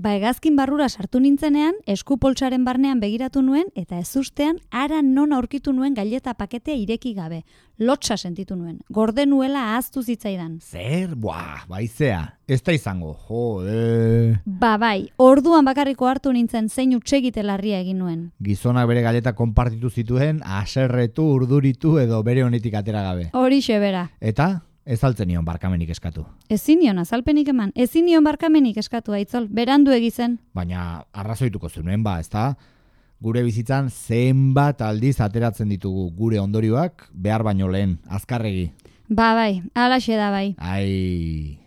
Ba, egazkin barrura sartu nintzenean, esku poltsaren barnean begiratu nuen, eta ez ustean, ara non aurkitu nuen gaileta paketea ireki gabe. Lotsa sentitu nuen. Gorde nuela ahaztu zitzaidan. Zer, buah, baizea, ez da izango, jode. Ba, bai, orduan bakarriko hartu nintzen zein utsegite larria egin nuen. Gizonak bere galeta konpartitu zituen, aserretu, urduritu edo bere honetik atera gabe. Horixe bera. Eta, ez altzen nion barkamenik eskatu. Ezin nion azalpenik eman, ezin nion barkamenik eskatu aitzol, berandu egizen. Baina, arrazoituko zuen ba, ezta? Gure bizitzan zenbat aldiz ateratzen ditugu gure ondorioak behar baino lehen, azkarregi. Ba bai, alaxe da bai. Ai,